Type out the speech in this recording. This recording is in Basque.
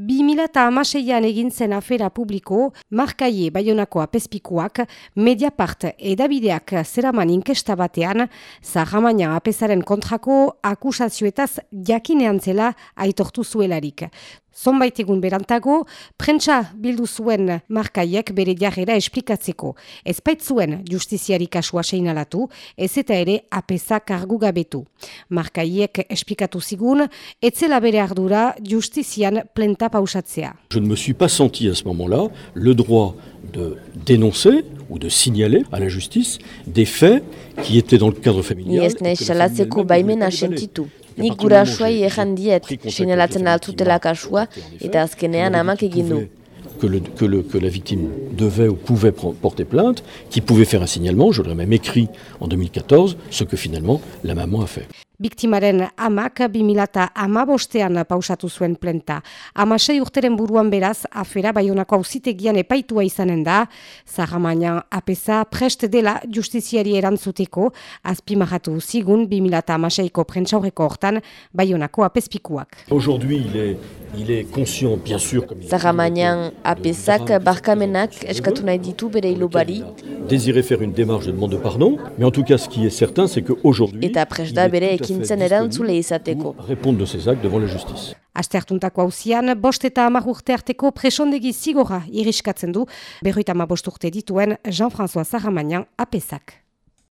2006an egin zen afera publiko, markaie baionako apespikuak, Mediapart edabideak zeraman inkesta batean, Zahamaina apesaren kontrako akusazioetaz jakinean zela aitortu zuelarik. Zonbait egun berantago, prentsa bildu zuen markaiek bere jarrera esplikatzeko. Ez zuen justiziari kasua seinalatu, ez eta ere apesa kargu gabetu. Markaiek esplikatu zigun, etzela bere ardura justizian plenta pausatzea. Je ne me suis pas senti à ce moment-là le droit de dénoncer ou de signaler à la justice des faits qui étaient dans le cadre familial. Ni ez nahi salatzeko baimena sentitu. Nik gurasuai erran diet, sinalatzen altutela kasua, eta azkenean amak egin du. Que, le, que, le, que la victime devait ou pouvait porter plainte, qui pouvait faire un signalement, je l'ai même écrit en 2014, ce que finalement la maman a fait. Biktimaren amak 2000 amabostean pausatu zuen plenta. Amasei urteren buruan beraz, afera baionako auzitegian epaitua izanen da, Zahamaina apesa prest dela justiziari erantzuteko, azpimahatu zigun 2000 amaseiko prentsaurreko hortan baionako apespikuak. Aujourd'hui, il est, il est conscient, bien sûr, comme Zahamaina apesak barkamenak eskatu nahi ditu bere ilobari. Désirer faire une démarche de demande de pardon, mais en tout cas, ce qui est certain, c'est qu'aujourd'hui... Eta prest da bere ekintzen erantzule izateko. Répondre de ses actes devant la justice. Aste hartuntako hauzian, bost eta hamar urte arteko presondegi zigora iriskatzen du, berroita ama bost urte dituen Jean-François Zahamanian apesak.